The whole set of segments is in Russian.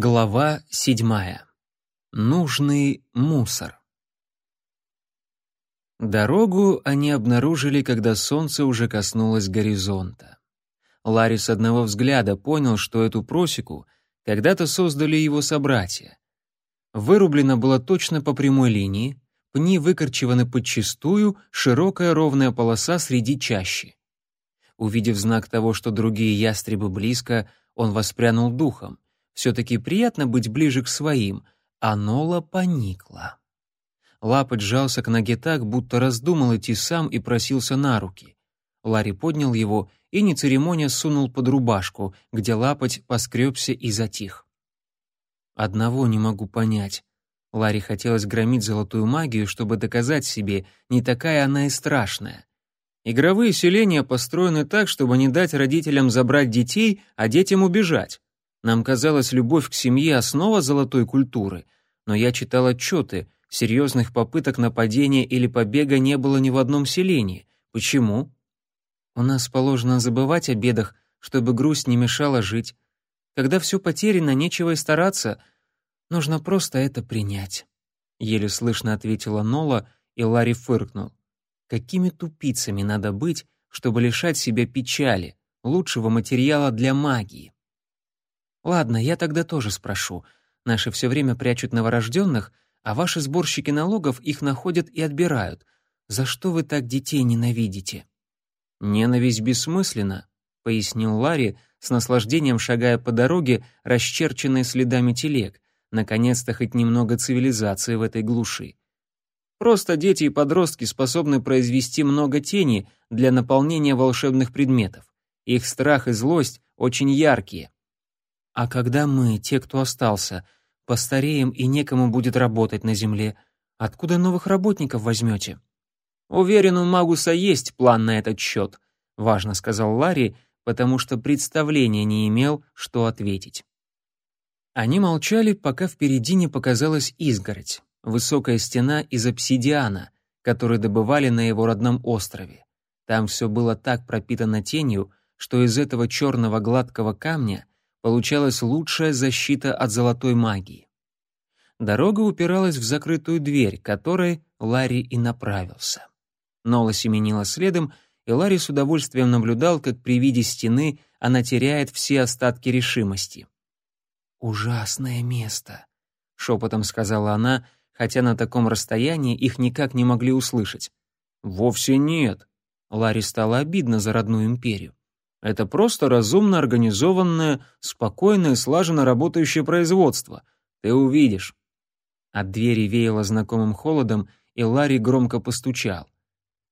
Глава седьмая. Нужный мусор. Дорогу они обнаружили, когда солнце уже коснулось горизонта. Ларри с одного взгляда понял, что эту просеку когда-то создали его собратья. Вырублено было точно по прямой линии, пни выкорчеваны подчистую, широкая ровная полоса среди чащи. Увидев знак того, что другие ястребы близко, он воспрянул духом — все-таки приятно быть ближе к своим, а Нола поникла. Лапоть сжался к ноге так, будто раздумал идти сам и просился на руки. Ларри поднял его и, не церемоня, сунул под рубашку, где лапоть поскребся и затих. «Одного не могу понять». Ларри хотелось громить золотую магию, чтобы доказать себе, не такая она и страшная. Игровые селения построены так, чтобы не дать родителям забрать детей, а детям убежать. Нам казалось, любовь к семье — основа золотой культуры, но я читал отчеты, серьезных попыток нападения или побега не было ни в одном селении. Почему? У нас положено забывать о бедах, чтобы грусть не мешала жить. Когда все потеряно, нечего и стараться. Нужно просто это принять. Еле слышно ответила Нола, и Ларри фыркнул. Какими тупицами надо быть, чтобы лишать себя печали, лучшего материала для магии? Ладно, я тогда тоже спрошу. Наши все время прячут новорожденных, а ваши сборщики налогов их находят и отбирают. За что вы так детей ненавидите? Ненависть бессмысленна, пояснил Ларри, с наслаждением шагая по дороге, расчерченной следами телег. Наконец-то хоть немного цивилизации в этой глуши. Просто дети и подростки способны произвести много тени для наполнения волшебных предметов. Их страх и злость очень яркие. А когда мы, те, кто остался, постареем и некому будет работать на земле, откуда новых работников возьмете? Уверен, у Магуса есть план на этот счет, важно сказал Ларри, потому что представления не имел, что ответить. Они молчали, пока впереди не показалась изгородь, высокая стена из обсидиана, которую добывали на его родном острове. Там все было так пропитано тенью, что из этого черного гладкого камня получалась лучшая защита от золотой магии. Дорога упиралась в закрытую дверь, которой Ларри и направился. Нола семенила следом, и Ларри с удовольствием наблюдал, как при виде стены она теряет все остатки решимости. «Ужасное место», — шепотом сказала она, хотя на таком расстоянии их никак не могли услышать. «Вовсе нет». Ларри стало обидно за родную империю. Это просто разумно организованное, спокойное, слаженно работающее производство. Ты увидишь. От двери веяло знакомым холодом, и Ларри громко постучал.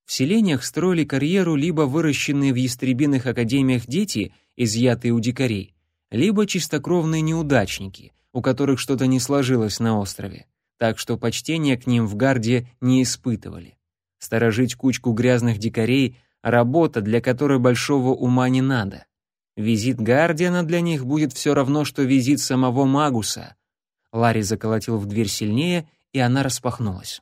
В селениях строили карьеру либо выращенные в ястребиных академиях дети, изъятые у дикарей, либо чистокровные неудачники, у которых что-то не сложилось на острове, так что почтения к ним в гарде не испытывали. Сторожить кучку грязных дикарей Работа, для которой большого ума не надо. Визит Гардиана для них будет все равно, что визит самого Магуса. Ларри заколотил в дверь сильнее, и она распахнулась.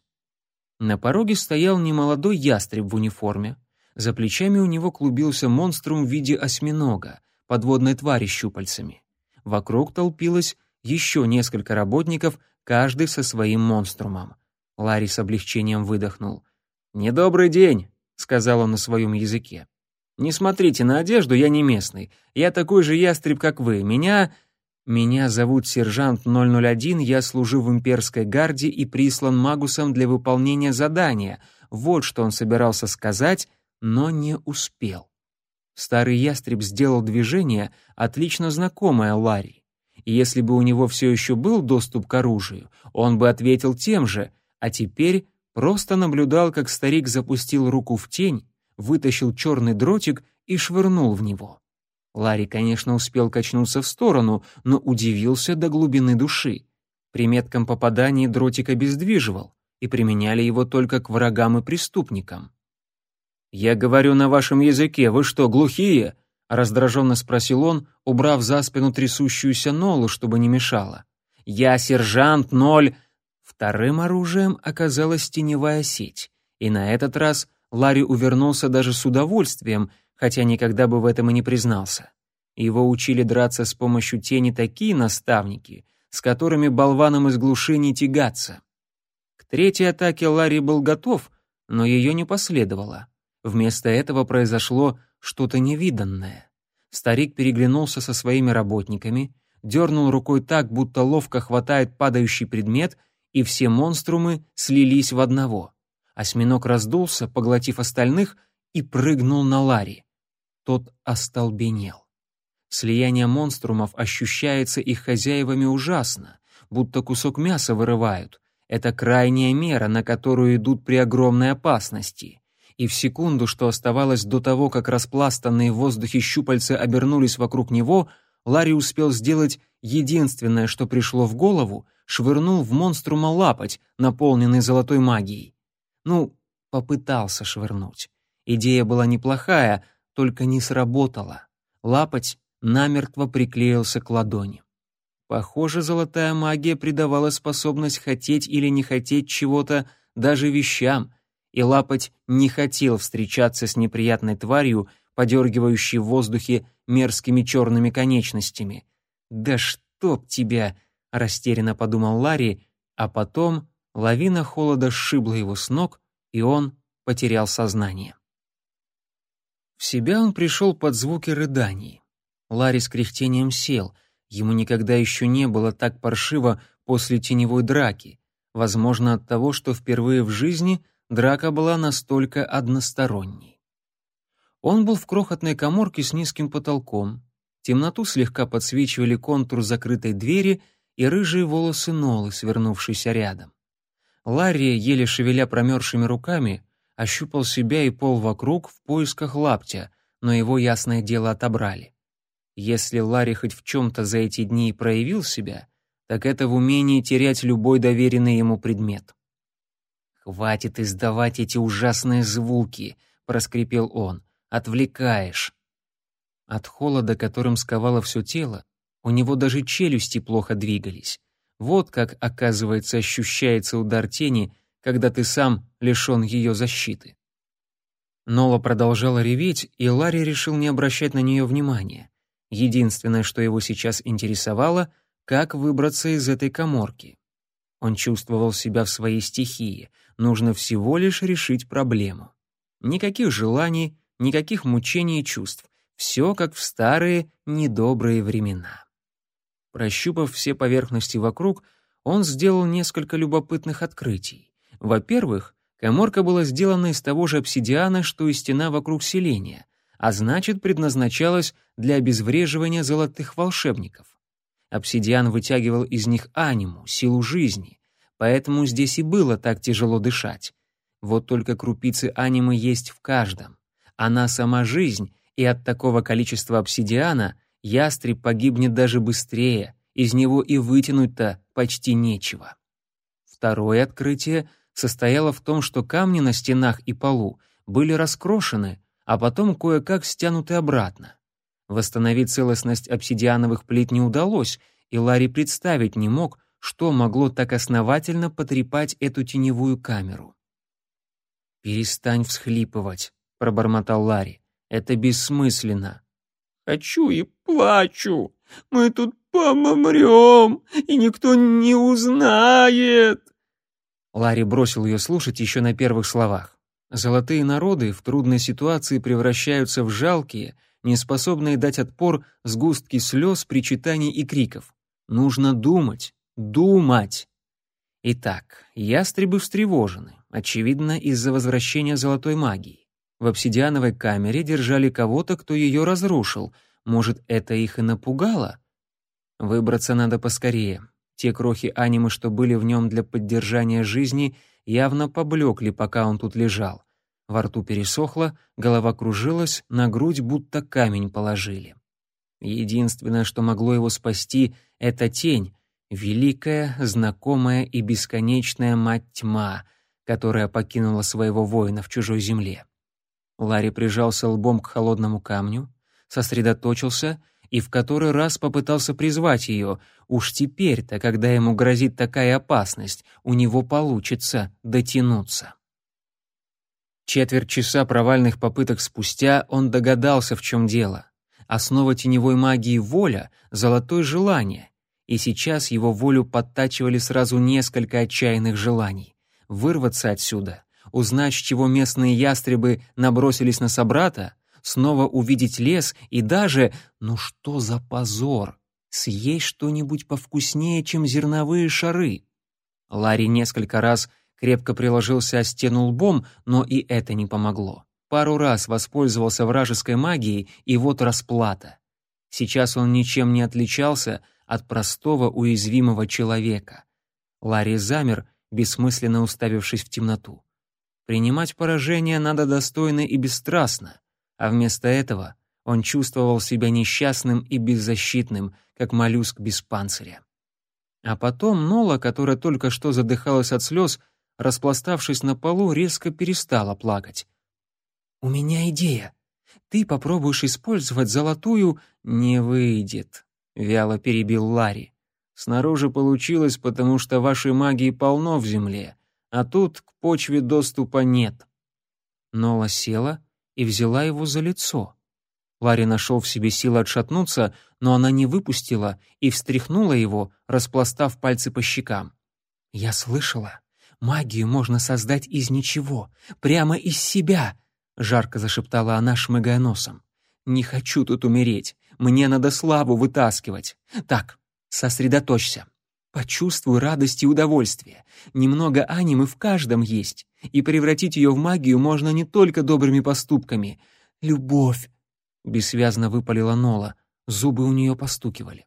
На пороге стоял немолодой ястреб в униформе. За плечами у него клубился монструм в виде осьминога, подводной твари щупальцами. Вокруг толпилось еще несколько работников, каждый со своим монструмом. Ларри с облегчением выдохнул. «Недобрый день!» — сказал он на своем языке. «Не смотрите на одежду, я не местный. Я такой же ястреб, как вы. Меня...» «Меня зовут сержант 001, я служу в имперской гарде и прислан Магусом для выполнения задания». Вот что он собирался сказать, но не успел. Старый ястреб сделал движение, отлично знакомое Ларри. И если бы у него все еще был доступ к оружию, он бы ответил тем же, а теперь Просто наблюдал, как старик запустил руку в тень, вытащил черный дротик и швырнул в него. Ларри, конечно, успел качнуться в сторону, но удивился до глубины души. При метком попадании дротик обездвиживал, и применяли его только к врагам и преступникам. «Я говорю на вашем языке, вы что, глухие?» — раздраженно спросил он, убрав за спину трясущуюся Нолу, чтобы не мешало. «Я сержант Ноль...» Вторым оружием оказалась теневая сеть, и на этот раз Ларри увернулся даже с удовольствием, хотя никогда бы в этом и не признался. Его учили драться с помощью тени такие наставники, с которыми болванам из глуши не тягаться. К третьей атаке Ларри был готов, но ее не последовало. Вместо этого произошло что-то невиданное. Старик переглянулся со своими работниками, дернул рукой так, будто ловко хватает падающий предмет, и все монструмы слились в одного. Осьминог раздулся, поглотив остальных, и прыгнул на Ларри. Тот остолбенел. Слияние монструмов ощущается их хозяевами ужасно, будто кусок мяса вырывают. Это крайняя мера, на которую идут при огромной опасности. И в секунду, что оставалось до того, как распластанные в воздухе щупальца обернулись вокруг него, Ларри успел сделать единственное, что пришло в голову, швырнул в монструма лапоть, наполненный золотой магией. Ну, попытался швырнуть. Идея была неплохая, только не сработала. Лапоть намертво приклеился к ладони. Похоже, золотая магия придавала способность хотеть или не хотеть чего-то даже вещам, и Лапоть не хотел встречаться с неприятной тварью, подергивающей в воздухе мерзкими черными конечностями. «Да чтоб тебя!» — растерянно подумал Ларри, а потом лавина холода сшибла его с ног, и он потерял сознание. В себя он пришел под звуки рыданий. Ларри с кряхтением сел. Ему никогда еще не было так паршиво после теневой драки. Возможно, от того, что впервые в жизни драка была настолько односторонней. Он был в крохотной коморке с низким потолком. Темноту слегка подсвечивали контур закрытой двери и рыжие волосы Нолы, свернувшиеся рядом. Ларри, еле шевеля промерзшими руками, ощупал себя и пол вокруг в поисках лаптя, но его ясное дело отобрали. Если Ларри хоть в чем-то за эти дни проявил себя, так это в умении терять любой доверенный ему предмет. «Хватит издавать эти ужасные звуки», — проскрипел он. «Отвлекаешь». От холода, которым сковало все тело, у него даже челюсти плохо двигались. Вот как, оказывается, ощущается удар тени, когда ты сам лишен ее защиты. Нола продолжала реветь, и Ларри решил не обращать на нее внимания. Единственное, что его сейчас интересовало, как выбраться из этой коморки. Он чувствовал себя в своей стихии, нужно всего лишь решить проблему. Никаких желаний, никаких мучений и чувств. Все как в старые недобрые времена. Прощупав все поверхности вокруг, он сделал несколько любопытных открытий. Во-первых, коморка была сделана из того же обсидиана, что и стена вокруг селения, а значит, предназначалась для обезвреживания золотых волшебников. Обсидиан вытягивал из них аниму, силу жизни, поэтому здесь и было так тяжело дышать. Вот только крупицы анимы есть в каждом. Она сама жизнь, и от такого количества обсидиана ястреб погибнет даже быстрее, из него и вытянуть-то почти нечего. Второе открытие состояло в том, что камни на стенах и полу были раскрошены, а потом кое-как стянуты обратно. Восстановить целостность обсидиановых плит не удалось, и Ларри представить не мог, что могло так основательно потрепать эту теневую камеру. «Перестань всхлипывать», — пробормотал Ларри. «Это бессмысленно». «Хочу и плачу. Мы тут помрем, и никто не узнает». Ларри бросил ее слушать еще на первых словах. Золотые народы в трудной ситуации превращаются в жалкие, неспособные дать отпор сгустки слез, причитаний и криков. Нужно думать, думать. Итак, ястребы встревожены, очевидно, из-за возвращения золотой магии. В обсидиановой камере держали кого-то, кто ее разрушил. Может, это их и напугало? Выбраться надо поскорее. Те крохи анимы, что были в нем для поддержания жизни, явно поблекли, пока он тут лежал. Во рту пересохло, голова кружилась, на грудь будто камень положили. Единственное, что могло его спасти, — это тень, великая, знакомая и бесконечная мать-тьма, которая покинула своего воина в чужой земле. Ларри прижался лбом к холодному камню, сосредоточился и в который раз попытался призвать ее. Уж теперь-то, когда ему грозит такая опасность, у него получится дотянуться. Четверть часа провальных попыток спустя он догадался, в чем дело. Основа теневой магии — воля, золотое желание. и сейчас его волю подтачивали сразу несколько отчаянных желаний. Вырваться отсюда, узнать, чего местные ястребы набросились на собрата, снова увидеть лес и даже, ну что за позор, съесть что-нибудь повкуснее, чем зерновые шары. Ларри несколько раз крепко приложился о стену лбом, но и это не помогло. Пару раз воспользовался вражеской магией, и вот расплата. Сейчас он ничем не отличался от простого уязвимого человека. Ларри замер, бессмысленно уставившись в темноту. Принимать поражение надо достойно и бесстрастно, а вместо этого он чувствовал себя несчастным и беззащитным, как моллюск без панциря. А потом Нола, которая только что задыхалась от слез, распластавшись на полу, резко перестала плакать. «У меня идея. Ты попробуешь использовать золотую...» «Не выйдет», — вяло перебил Ларри. «Снаружи получилось, потому что вашей магии полно в земле, а тут к почве доступа нет». Нола села и взяла его за лицо. Ларри нашел в себе силы отшатнуться, но она не выпустила и встряхнула его, распластав пальцы по щекам. «Я слышала, магию можно создать из ничего, прямо из себя», — жарко зашептала она, шмыгая носом. «Не хочу тут умереть, мне надо славу вытаскивать. Так, сосредоточься. Почувствуй радость и удовольствие. Немного анимы в каждом есть, и превратить ее в магию можно не только добрыми поступками. Любовь, бессвязно выпалила Нола, зубы у нее постукивали.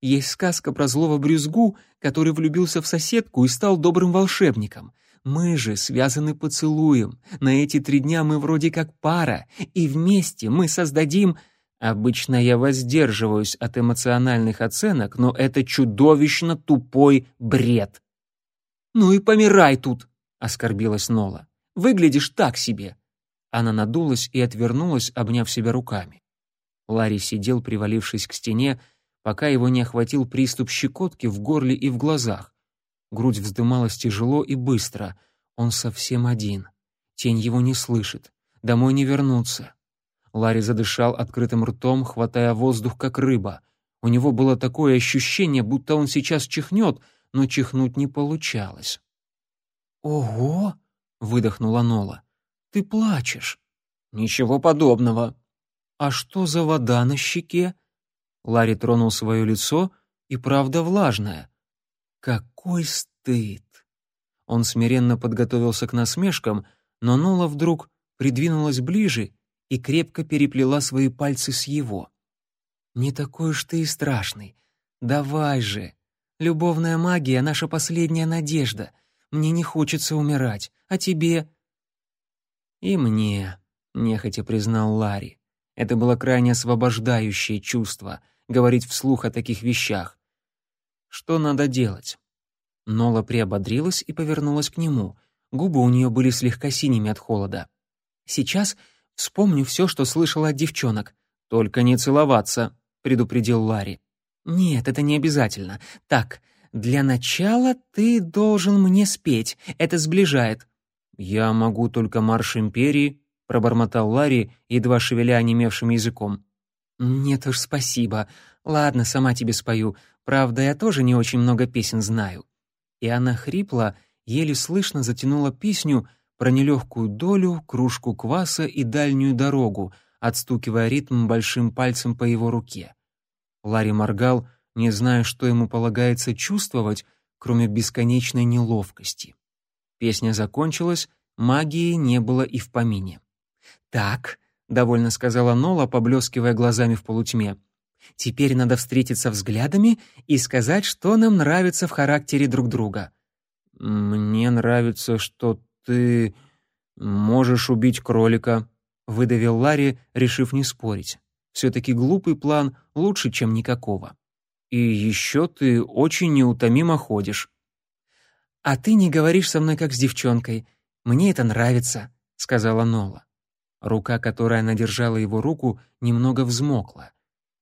Есть сказка про злого брюзгу, который влюбился в соседку и стал добрым волшебником. Мы же связаны поцелуем. На эти три дня мы вроде как пара, и вместе мы создадим... Обычно я воздерживаюсь от эмоциональных оценок, но это чудовищно тупой бред. «Ну и помирай тут!» — оскорбилась Нола. «Выглядишь так себе!» Она надулась и отвернулась, обняв себя руками. Ларри сидел, привалившись к стене, пока его не охватил приступ щекотки в горле и в глазах. Грудь вздымалась тяжело и быстро. Он совсем один. Тень его не слышит. Домой не вернуться. Ларри задышал открытым ртом, хватая воздух, как рыба. У него было такое ощущение, будто он сейчас чихнет, но чихнуть не получалось. «Ого!» — выдохнула Нола. «Ты плачешь». «Ничего подобного». «А что за вода на щеке?» Ларри тронул свое лицо, и правда влажное. «Какой стыд!» Он смиренно подготовился к насмешкам, но Нола вдруг придвинулась ближе и крепко переплела свои пальцы с его. «Не такой уж ты и страшный. Давай же. Любовная магия — наша последняя надежда. Мне не хочется умирать. А тебе?» «И мне», — нехотя признал Ларри. Это было крайне освобождающее чувство — говорить вслух о таких вещах. «Что надо делать?» Нола приободрилась и повернулась к нему. Губы у нее были слегка синими от холода. «Сейчас Вспомню все, что слышала от девчонок. Только не целоваться, предупредил Ларри. Нет, это не обязательно. Так, для начала ты должен мне спеть. Это сближает. Я могу только марш империи, пробормотал Ларри, едва шевеля онемевшим языком. Нет уж, спасибо. Ладно, сама тебе спою. Правда, я тоже не очень много песен знаю. И она хрипло, еле слышно затянула песню, про нелегкую долю, кружку кваса и дальнюю дорогу, отстукивая ритм большим пальцем по его руке. Ларри моргал, не зная, что ему полагается чувствовать, кроме бесконечной неловкости. Песня закончилась, магии не было и в помине. «Так», — довольно сказала Нола, поблескивая глазами в полутьме, «теперь надо встретиться взглядами и сказать, что нам нравится в характере друг друга». «Мне нравится, что «Ты можешь убить кролика», — выдавил Ларри, решив не спорить. «Все-таки глупый план лучше, чем никакого. И еще ты очень неутомимо ходишь». «А ты не говоришь со мной, как с девчонкой. Мне это нравится», — сказала Нола. Рука, которая она держала его руку, немного взмокла.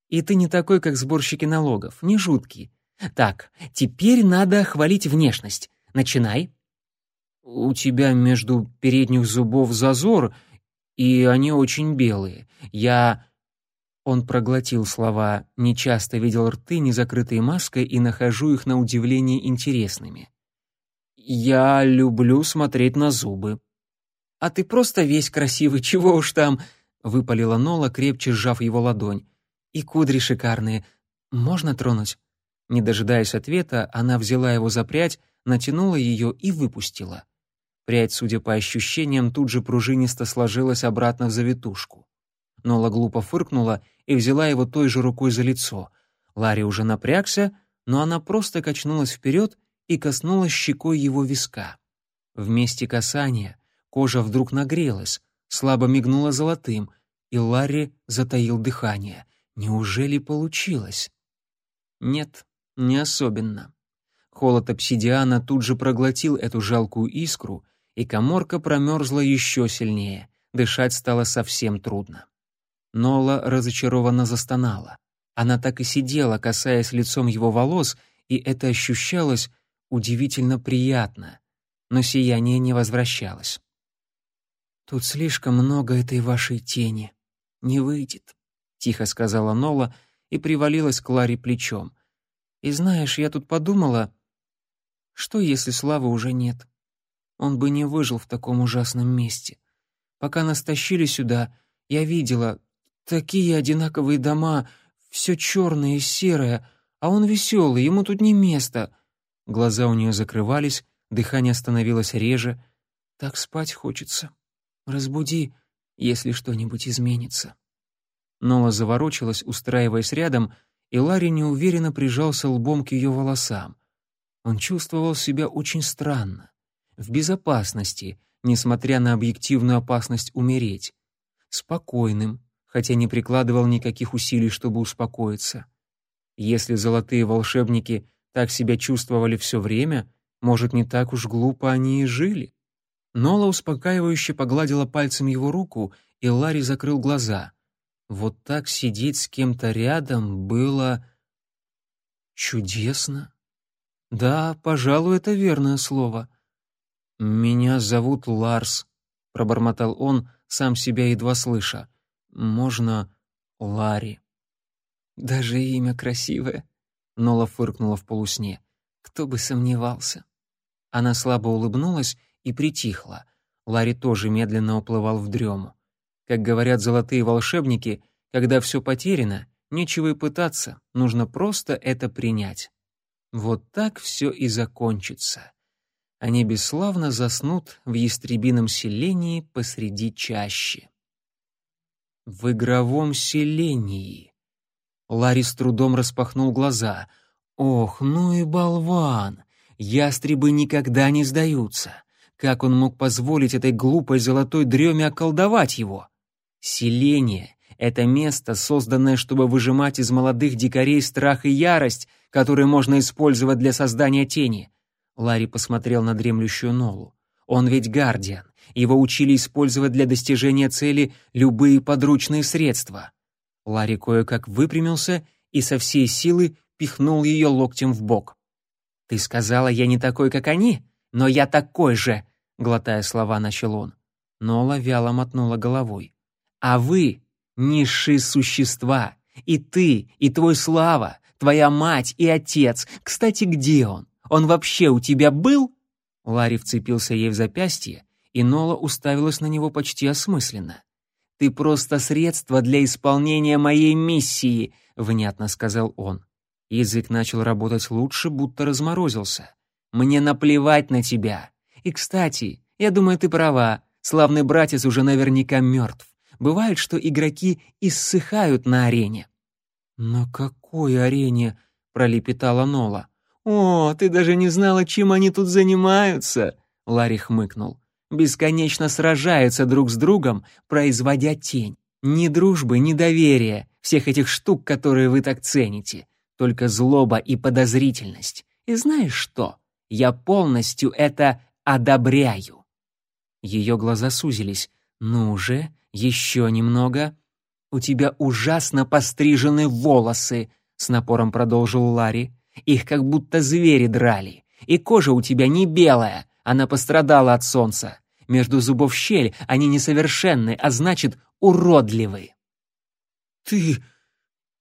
«И ты не такой, как сборщики налогов, не жуткий. Так, теперь надо хвалить внешность. Начинай». «У тебя между передних зубов зазор, и они очень белые. Я...» Он проглотил слова «не часто видел рты, не закрытые маской, и нахожу их на удивление интересными». «Я люблю смотреть на зубы». «А ты просто весь красивый, чего уж там», — выпалила Нола, крепче сжав его ладонь. «И кудри шикарные. Можно тронуть?» Не дожидаясь ответа, она взяла его за прядь, натянула ее и выпустила. Прядь, судя по ощущениям, тут же пружинисто сложилась обратно в завитушку. Нола глупо фыркнула и взяла его той же рукой за лицо. Ларри уже напрягся, но она просто качнулась вперед и коснулась щекой его виска. В месте касания кожа вдруг нагрелась, слабо мигнула золотым, и Ларри затаил дыхание. Неужели получилось? Нет, не особенно. Холод обсидиана тут же проглотил эту жалкую искру, и коморка промерзла еще сильнее. Дышать стало совсем трудно. Нола разочарованно застонала. Она так и сидела, касаясь лицом его волос, и это ощущалось удивительно приятно, но сияние не возвращалось. «Тут слишком много этой вашей тени. Не выйдет», — тихо сказала Нола и привалилась к Ларе плечом. «И знаешь, я тут подумала, что если Славы уже нет? Он бы не выжил в таком ужасном месте. Пока нас тащили сюда, я видела, Такие одинаковые дома, все черное и серое, а он веселый, ему тут не место. Глаза у нее закрывались, дыхание становилось реже. Так спать хочется. Разбуди, если что-нибудь изменится. Нола заворочилась, устраиваясь рядом, и Ларри неуверенно прижался лбом к ее волосам. Он чувствовал себя очень странно, в безопасности, несмотря на объективную опасность умереть, спокойным, хотя не прикладывал никаких усилий, чтобы успокоиться. Если золотые волшебники так себя чувствовали все время, может, не так уж глупо они и жили? Нола успокаивающе погладила пальцем его руку, и Ларри закрыл глаза. Вот так сидеть с кем-то рядом было... чудесно. Да, пожалуй, это верное слово. «Меня зовут Ларс», — пробормотал он, сам себя едва слыша можно Ларри. Даже имя красивое. Нола фыркнула в полусне. Кто бы сомневался. Она слабо улыбнулась и притихла. Ларри тоже медленно уплывал в дрему. Как говорят золотые волшебники, когда все потеряно, нечего и пытаться, нужно просто это принять. Вот так все и закончится. Они бесславно заснут в ястребином селении посреди чащи. В игровом селении. Ларри с трудом распахнул глаза. Ох, ну и болван! Ястребы никогда не сдаются. Как он мог позволить этой глупой золотой дреме околдовать его? Селение — это место, созданное, чтобы выжимать из молодых дикарей страх и ярость, которые можно использовать для создания тени. Ларри посмотрел на дремлющую Нолу. Он ведь гардиан, его учили использовать для достижения цели любые подручные средства. Ларри кое-как выпрямился и со всей силы пихнул ее локтем в бок. «Ты сказала, я не такой, как они, но я такой же», — глотая слова, начал он. Нола вяло мотнула головой. «А вы — низшие существа, и ты, и твой Слава, твоя мать и отец. Кстати, где он? Он вообще у тебя был?» Ларри вцепился ей в запястье и Нола уставилась на него почти осмысленно. «Ты просто средство для исполнения моей миссии», — внятно сказал он. Язык начал работать лучше, будто разморозился. «Мне наплевать на тебя. И, кстати, я думаю, ты права, славный братец уже наверняка мертв. Бывает, что игроки иссыхают на арене». «На какой арене?» — пролепетала Нола. «О, ты даже не знала, чем они тут занимаются!» Ларри хмыкнул бесконечно сражаются друг с другом, производя тень. Ни дружбы, ни доверия, всех этих штук, которые вы так цените, только злоба и подозрительность. И знаешь что? Я полностью это одобряю. Ее глаза сузились. Ну же, еще немного. У тебя ужасно пострижены волосы, с напором продолжил Ларри. Их как будто звери драли. И кожа у тебя не белая, она пострадала от солнца. Между зубов щель, они несовершенны, а значит, уродливы. «Ты...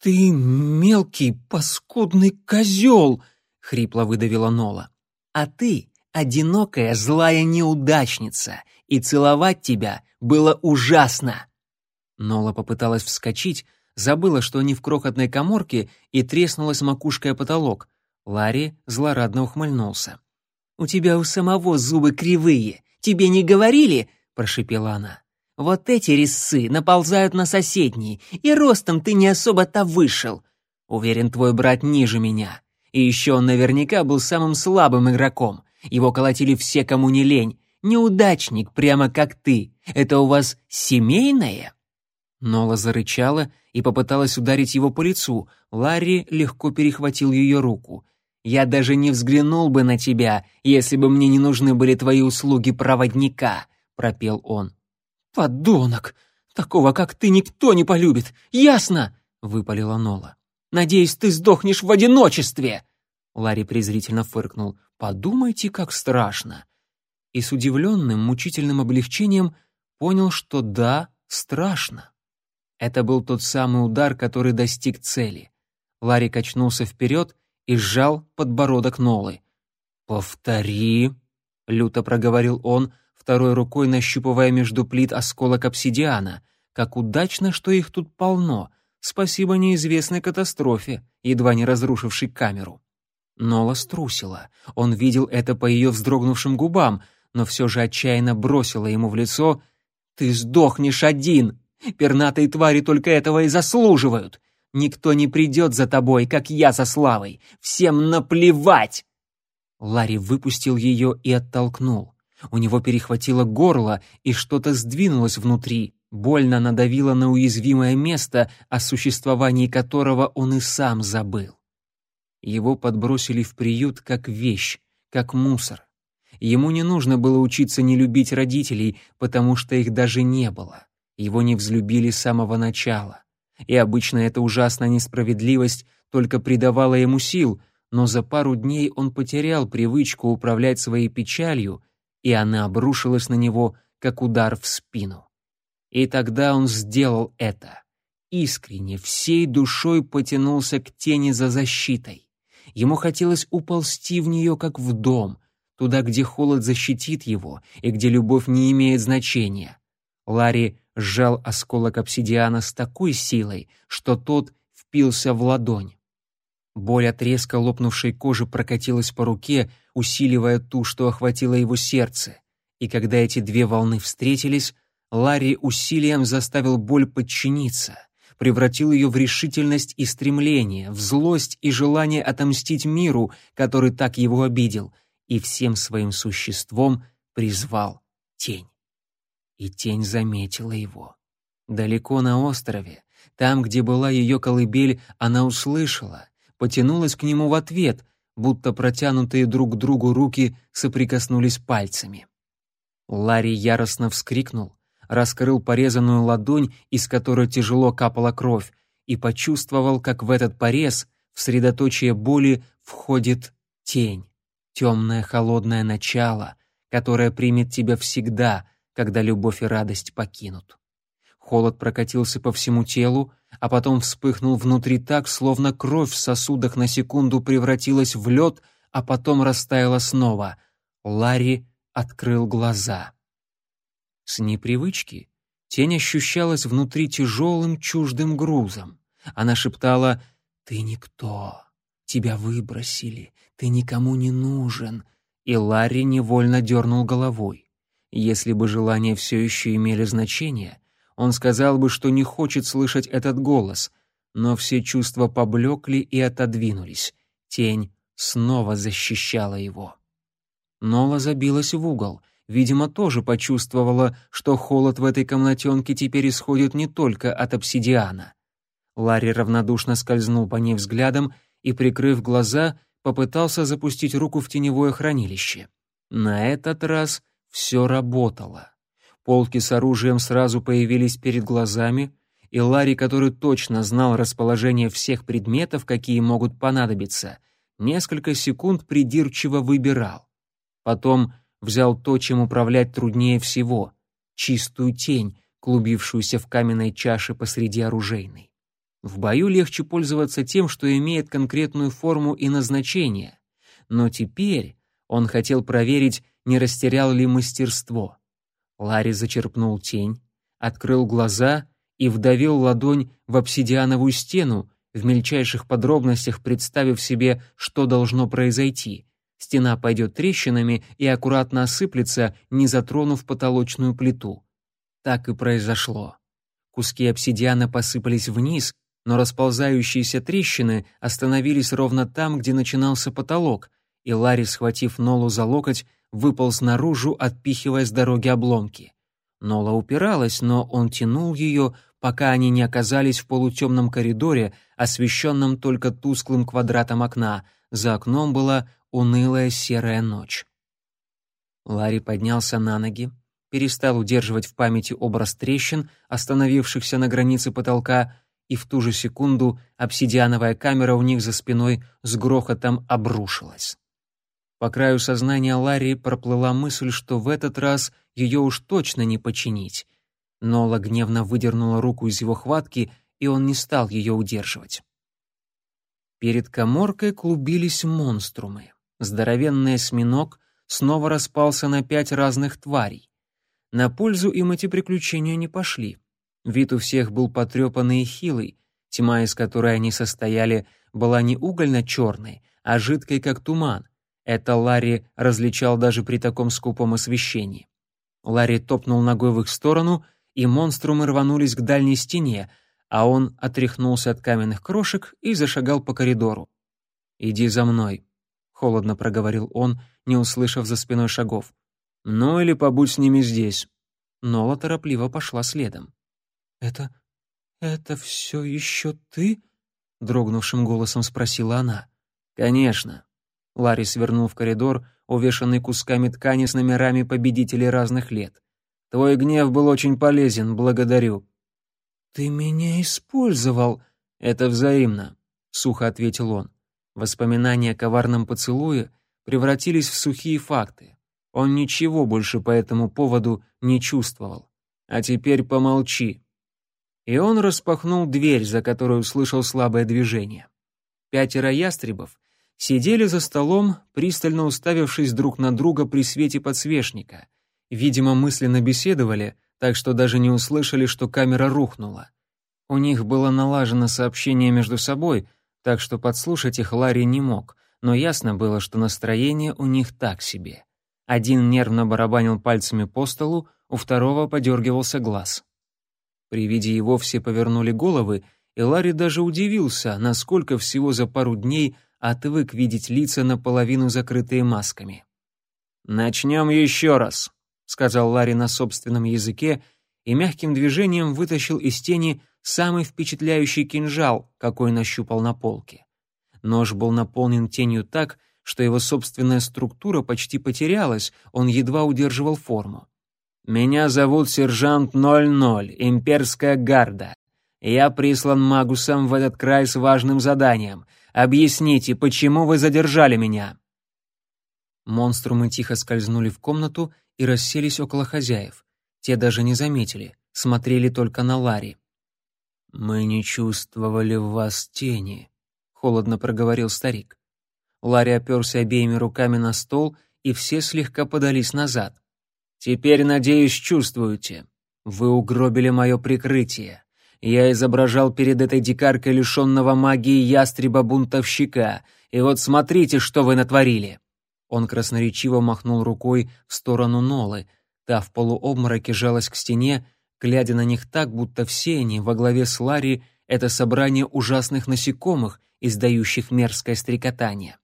«Ты мелкий, паскудный козел!» — хрипло выдавила Нола. «А ты одинокая, злая неудачница, и целовать тебя было ужасно!» Нола попыталась вскочить, забыла, что они в крохотной коморке, и треснулась макушкой о потолок. Ларри злорадно ухмыльнулся. «У тебя у самого зубы кривые. Тебе не говорили?» — прошипела она. Вот эти резцы наползают на соседние, и ростом ты не особо-то вышел. Уверен, твой брат ниже меня. И еще он наверняка был самым слабым игроком. Его колотили все, кому не лень. Неудачник, прямо как ты. Это у вас семейное?» Нола зарычала и попыталась ударить его по лицу. Ларри легко перехватил ее руку. «Я даже не взглянул бы на тебя, если бы мне не нужны были твои услуги проводника», — пропел он. «Подонок! Такого, как ты, никто не полюбит! Ясно?» — выпалила Нола. «Надеюсь, ты сдохнешь в одиночестве!» Ларри презрительно фыркнул. «Подумайте, как страшно!» И с удивленным, мучительным облегчением понял, что да, страшно. Это был тот самый удар, который достиг цели. Ларри качнулся вперед и сжал подбородок Нолы. «Повтори», — люто проговорил он, — второй рукой нащупывая между плит осколок обсидиана. Как удачно, что их тут полно. Спасибо неизвестной катастрофе, едва не разрушившей камеру. Нола струсила. Он видел это по ее вздрогнувшим губам, но все же отчаянно бросила ему в лицо «Ты сдохнешь один! Пернатые твари только этого и заслуживают! Никто не придет за тобой, как я за славой! Всем наплевать!» Ларри выпустил ее и оттолкнул. У него перехватило горло, и что-то сдвинулось внутри, больно надавило на уязвимое место, о существовании которого он и сам забыл. Его подбросили в приют как вещь, как мусор. Ему не нужно было учиться не любить родителей, потому что их даже не было. Его не взлюбили с самого начала. И обычно эта ужасная несправедливость только придавала ему сил, но за пару дней он потерял привычку управлять своей печалью и она обрушилась на него, как удар в спину. И тогда он сделал это. Искренне, всей душой потянулся к тени за защитой. Ему хотелось уползти в нее, как в дом, туда, где холод защитит его и где любовь не имеет значения. Ларри сжал осколок обсидиана с такой силой, что тот впился в ладонь. Боль от резко лопнувшей кожи прокатилась по руке, усиливая ту, что охватило его сердце. И когда эти две волны встретились, Ларри усилием заставил боль подчиниться, превратил ее в решительность и стремление, в злость и желание отомстить миру, который так его обидел, и всем своим существом призвал тень. И тень заметила его. Далеко на острове, там, где была ее колыбель, она услышала, потянулась к нему в ответ, будто протянутые друг к другу руки соприкоснулись пальцами. Ларри яростно вскрикнул, раскрыл порезанную ладонь, из которой тяжело капала кровь, и почувствовал, как в этот порез, в средоточие боли, входит тень, темное холодное начало, которое примет тебя всегда, когда любовь и радость покинут. Холод прокатился по всему телу, а потом вспыхнул внутри так, словно кровь в сосудах на секунду превратилась в лед, а потом растаяла снова. Ларри открыл глаза. С непривычки тень ощущалась внутри тяжелым чуждым грузом. Она шептала «Ты никто, тебя выбросили, ты никому не нужен», и Ларри невольно дернул головой. Если бы желания все еще имели значение, он сказал бы, что не хочет слышать этот голос, но все чувства поблекли и отодвинулись. Тень снова защищала его. Нола забилась в угол, видимо, тоже почувствовала, что холод в этой комнатенке теперь исходит не только от обсидиана. Ларри равнодушно скользнул по ней взглядом и, прикрыв глаза, попытался запустить руку в теневое хранилище. На этот раз все работало. Полки с оружием сразу появились перед глазами, и Ларри, который точно знал расположение всех предметов, какие могут понадобиться, несколько секунд придирчиво выбирал. Потом взял то, чем управлять труднее всего — чистую тень, клубившуюся в каменной чаше посреди оружейной. В бою легче пользоваться тем, что имеет конкретную форму и назначение. Но теперь он хотел проверить, не растерял ли мастерство. Ларри зачерпнул тень, открыл глаза и вдавил ладонь в обсидиановую стену, в мельчайших подробностях представив себе, что должно произойти. Стена пойдет трещинами и аккуратно осыплется, не затронув потолочную плиту. Так и произошло. Куски обсидиана посыпались вниз, но расползающиеся трещины остановились ровно там, где начинался потолок, и Ларри, схватив Нолу за локоть, выполз наружу, отпихивая с дороги обломки. Нола упиралась, но он тянул ее, пока они не оказались в полутемном коридоре, освещенном только тусклым квадратом окна. За окном была унылая серая ночь. Ларри поднялся на ноги, перестал удерживать в памяти образ трещин, остановившихся на границе потолка, и в ту же секунду обсидиановая камера у них за спиной с грохотом обрушилась. По краю сознания Ларри проплыла мысль, что в этот раз ее уж точно не починить. Нола гневно выдернула руку из его хватки, и он не стал ее удерживать. Перед коморкой клубились монструмы. Здоровенный осьминог снова распался на пять разных тварей. На пользу им эти приключения не пошли. Вид у всех был потрепанный и хилый, тьма, из которой они состояли, была не угольно-черной, а жидкой, как туман. Это Ларри различал даже при таком скупом освещении. Ларри топнул ногой в их сторону, и монструмы рванулись к дальней стене, а он отряхнулся от каменных крошек и зашагал по коридору. «Иди за мной», — холодно проговорил он, не услышав за спиной шагов. «Ну или побудь с ними здесь». Нола торопливо пошла следом. «Это... это все еще ты?» — дрогнувшим голосом спросила она. «Конечно». Ларри свернул в коридор, увешанный кусками ткани с номерами победителей разных лет. «Твой гнев был очень полезен, благодарю». «Ты меня использовал». «Это взаимно», — сухо ответил он. Воспоминания о коварном поцелуе превратились в сухие факты. Он ничего больше по этому поводу не чувствовал. «А теперь помолчи». И он распахнул дверь, за которой услышал слабое движение. Пятеро ястребов сидели за столом, пристально уставившись друг на друга при свете подсвечника. Видимо, мысленно беседовали, так что даже не услышали, что камера рухнула. У них было налажено сообщение между собой, так что подслушать их Ларри не мог, но ясно было, что настроение у них так себе. Один нервно барабанил пальцами по столу, у второго подергивался глаз. При виде его все повернули головы, и Ларри даже удивился, насколько всего за пару дней отвык видеть лица наполовину закрытые масками. «Начнем еще раз», — сказал Ларри на собственном языке и мягким движением вытащил из тени самый впечатляющий кинжал, какой нащупал на полке. Нож был наполнен тенью так, что его собственная структура почти потерялась, он едва удерживал форму. «Меня зовут сержант 00, имперская гарда. Я прислан Магусом в этот край с важным заданием Объясните, почему вы задержали меня?» Монструмы тихо скользнули в комнату и расселись около хозяев. Те даже не заметили, смотрели только на Ларри. «Мы не чувствовали в вас тени», — холодно проговорил старик. Ларри оперся обеими руками на стол, и все слегка подались назад. «Теперь, надеюсь, чувствуете. Вы угробили мое прикрытие. Я изображал перед этой дикаркой лишенного магии ястреба-бунтовщика, и вот смотрите, что вы натворили!» Он красноречиво махнул рукой в сторону Нолы. Та в полуобмороке жалась к стене, глядя на них так, будто все они во главе с Ларри — это собрание ужасных насекомых, издающих мерзкое стрекотание.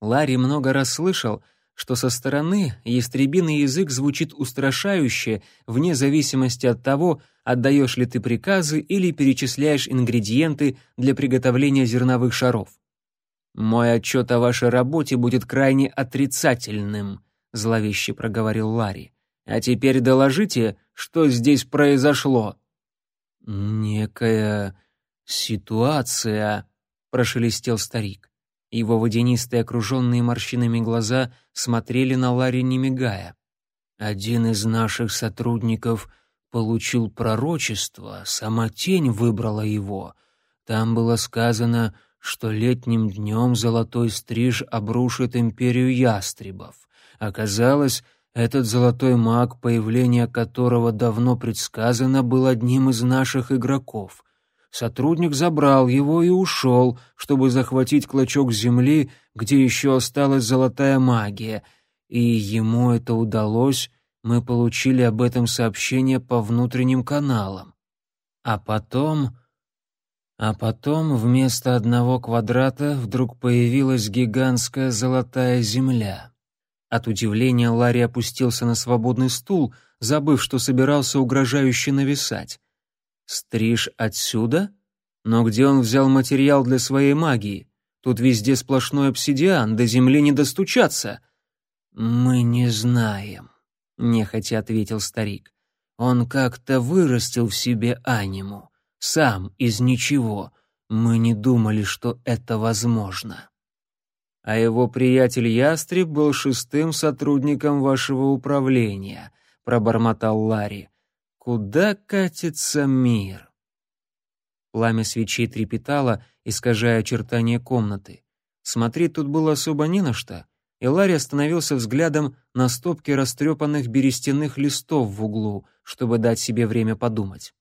Ларри много раз слышал, что со стороны ястребиный язык звучит устрашающе, вне зависимости от того, отдаешь ли ты приказы или перечисляешь ингредиенты для приготовления зерновых шаров. «Мой отчет о вашей работе будет крайне отрицательным», — зловеще проговорил Ларри. «А теперь доложите, что здесь произошло». «Некая ситуация», — прошелестел старик. Его водянистые, окруженные морщинами глаза смотрели на Ларри, не мигая. «Один из наших сотрудников получил пророчество, сама тень выбрала его. Там было сказано, что летним днем золотой стриж обрушит империю ястребов. Оказалось, этот золотой маг, появление которого давно предсказано, был одним из наших игроков. Сотрудник забрал его и ушел, чтобы захватить клочок земли, где еще осталась золотая магия. И ему это удалось, мы получили об этом сообщение по внутренним каналам. А потом... А потом вместо одного квадрата вдруг появилась гигантская золотая земля. От удивления Ларри опустился на свободный стул, забыв, что собирался угрожающе нависать. Стриж отсюда? Но где он взял материал для своей магии? Тут везде сплошной обсидиан, до земли не достучаться. Мы не знаем, нехотя ответил старик. Он как-то вырастил в себе аниму, сам из ничего. Мы не думали, что это возможно. А его приятель Ястреб был шестым сотрудником вашего управления, пробормотал Ларри. Куда катится мир? Пламя свечей трепетало, искажая очертания комнаты. Смотреть тут было особо не на что, и Ларри остановился взглядом на стопке растрепанных берестяных листов в углу, чтобы дать себе время подумать.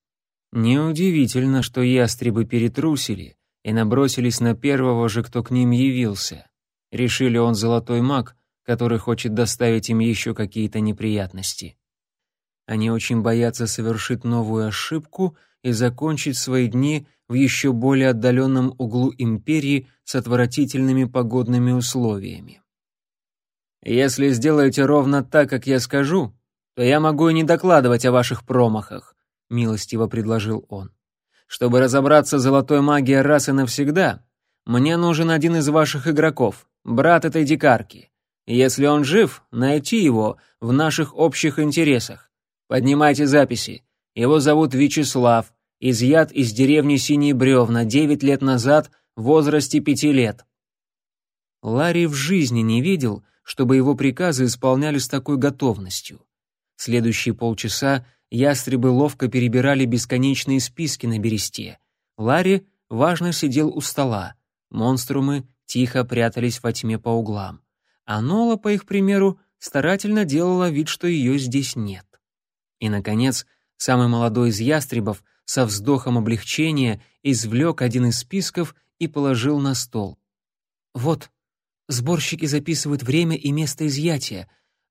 Неудивительно, что ястребы перетрусили и набросились на первого же, кто к ним явился. Решили он золотой маг, который хочет доставить им еще какие-то неприятности. Они очень боятся совершить новую ошибку — и закончить свои дни в еще более отдаленном углу империи с отвратительными погодными условиями. «Если сделаете ровно так, как я скажу, то я могу и не докладывать о ваших промахах», — милостиво предложил он. «Чтобы разобраться с золотой магией раз и навсегда, мне нужен один из ваших игроков, брат этой дикарки. Если он жив, найти его в наших общих интересах. Поднимайте записи. Его зовут Вячеслав, изъят из деревни Синие Бревна девять лет назад в возрасте пяти лет. Ларри в жизни не видел, чтобы его приказы исполняли с такой готовностью. Следующие полчаса ястребы ловко перебирали бесконечные списки на бересте. Ларри важно сидел у стола. Монструмы тихо прятались во тьме по углам. А Нола, по их примеру, старательно делала вид, что ее здесь нет. И, наконец, Самый молодой из ястребов со вздохом облегчения извлек один из списков и положил на стол. «Вот, сборщики записывают время и место изъятия,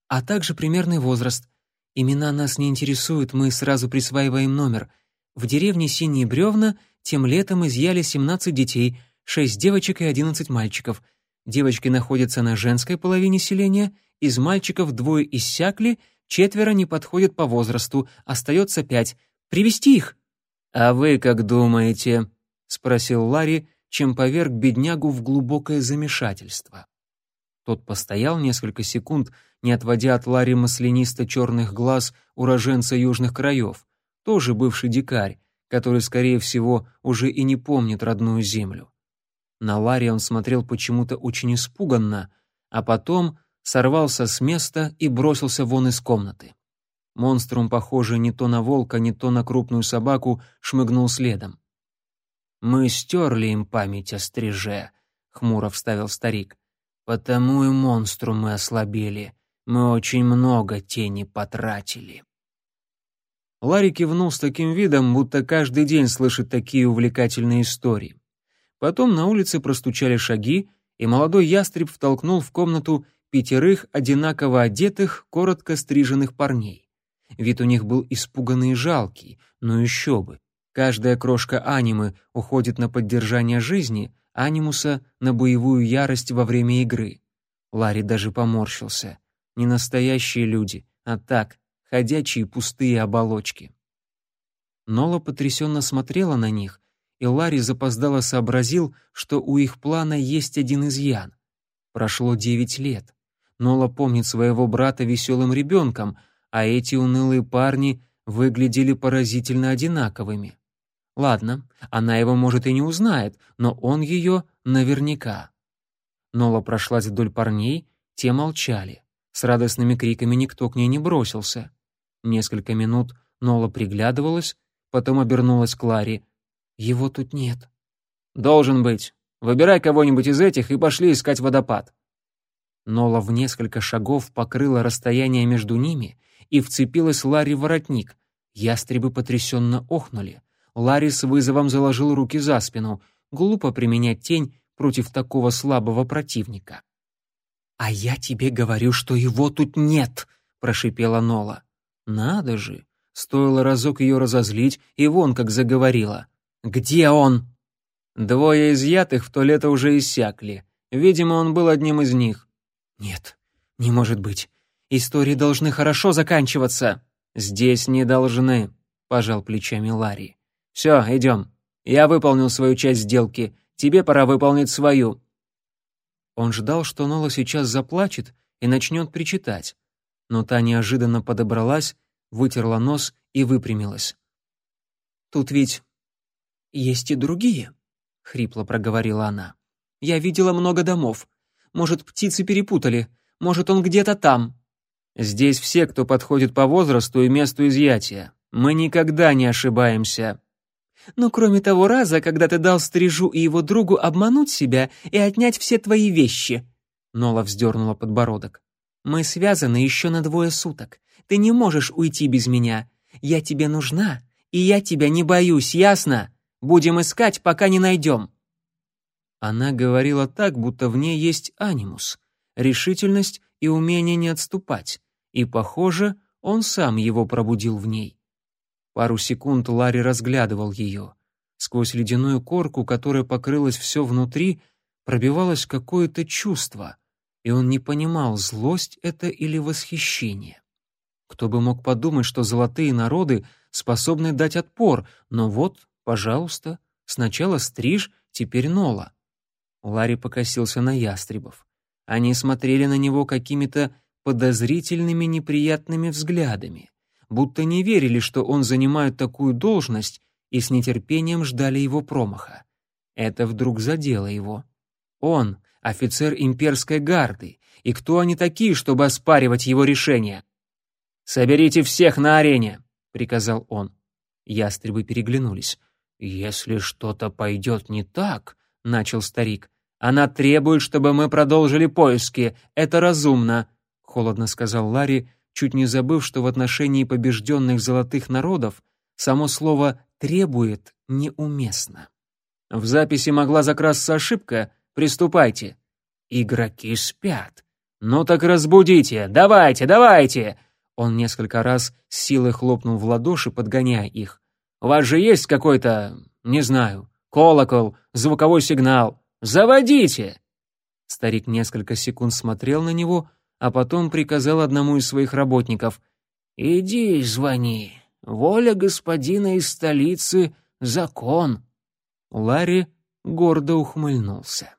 а также примерный возраст. Имена нас не интересуют, мы сразу присваиваем номер. В деревне Синие Бревна тем летом изъяли 17 детей, 6 девочек и 11 мальчиков. Девочки находятся на женской половине селения, из мальчиков двое иссякли, Четверо не подходят по возрасту, остается пять. Привести их?» «А вы как думаете?» — спросил Ларри, чем поверг беднягу в глубокое замешательство. Тот постоял несколько секунд, не отводя от Ларри маслянисто-черных глаз уроженца южных краев, тоже бывший дикарь, который, скорее всего, уже и не помнит родную землю. На Ларри он смотрел почему-то очень испуганно, а потом сорвался с места и бросился вон из комнаты. Монструм, похожий не то на волка, не то на крупную собаку, шмыгнул следом. «Мы стерли им память о стриже», — хмуро вставил старик. «Потому и монстру мы ослабели. Мы очень много тени потратили». Ларри кивнул с таким видом, будто каждый день слышит такие увлекательные истории. Потом на улице простучали шаги, и молодой ястреб втолкнул в комнату пятерых одинаково одетых, коротко стриженных парней. Вид у них был испуганный и жалкий, но еще бы. Каждая крошка анимы уходит на поддержание жизни, анимуса — на боевую ярость во время игры. Ларри даже поморщился. Не настоящие люди, а так, ходячие пустые оболочки. Нола потрясенно смотрела на них, и Ларри запоздало сообразил, что у их плана есть один изъян. Прошло девять лет. Нола помнит своего брата веселым ребенком, а эти унылые парни выглядели поразительно одинаковыми. Ладно, она его, может, и не узнает, но он ее наверняка. Нола прошлась вдоль парней, те молчали. С радостными криками никто к ней не бросился. Несколько минут Нола приглядывалась, потом обернулась к Ларе. «Его тут нет. Должен быть. Выбирай кого-нибудь из этих и пошли искать водопад. Нола в несколько шагов покрыла расстояние между ними и вцепилась Ларри в воротник. Ястребы потрясенно охнули. Ларри с вызовом заложил руки за спину. Глупо применять тень против такого слабого противника. «А я тебе говорю, что его тут нет!» — прошипела Нола. «Надо же!» Стоило разок ее разозлить, и вон как заговорила. «Где он?» Двое изъятых в туалета уже иссякли. Видимо, он был одним из них. «Нет, не может быть. Истории должны хорошо заканчиваться». «Здесь не должны», — пожал плечами Ларри. «Все, идем. Я выполнил свою часть сделки. Тебе пора выполнить свою». Он ждал, что Нола сейчас заплачет и начнет причитать. Но та неожиданно подобралась, вытерла нос и выпрямилась. «Тут ведь есть и другие», — хрипло проговорила она. «Я видела много домов. Может, птицы перепутали. Может, он где-то там». «Здесь все, кто подходит по возрасту и месту изъятия. Мы никогда не ошибаемся». «Но кроме того раза, когда ты дал стрижу и его другу обмануть себя и отнять все твои вещи», Нола вздернула подбородок. «Мы связаны еще на двое суток. Ты не можешь уйти без меня. Я тебе нужна, и я тебя не боюсь, ясно? Будем искать, пока не найдем». Она говорила так, будто в ней есть анимус, решительность и умение не отступать, и, похоже, он сам его пробудил в ней. Пару секунд Ларри разглядывал ее. Сквозь ледяную корку, которая покрылась все внутри, пробивалось какое-то чувство, и он не понимал, злость это или восхищение. Кто бы мог подумать, что золотые народы способны дать отпор, но вот, пожалуйста, сначала стриж, теперь Нола. Ларри покосился на ястребов. Они смотрели на него какими-то подозрительными неприятными взглядами, будто не верили, что он занимает такую должность, и с нетерпением ждали его промаха. Это вдруг задело его. Он — офицер имперской гарды, и кто они такие, чтобы оспаривать его решение? «Соберите всех на арене!» — приказал он. Ястребы переглянулись. «Если что-то пойдет не так», — начал старик. «Она требует, чтобы мы продолжили поиски. Это разумно», — холодно сказал Ларри, чуть не забыв, что в отношении побежденных золотых народов само слово «требует» неуместно. В записи могла закрасться ошибка. Приступайте. Игроки спят. Ну так разбудите. Давайте, давайте. Он несколько раз силой хлопнул в ладоши, подгоняя их. У вас же есть какой-то, не знаю, колокол, звуковой сигнал. Заводите!» Старик несколько секунд смотрел на него, а потом приказал одному из своих работников. «Иди, звони. Воля господина из столицы — закон». Ларри гордо ухмыльнулся.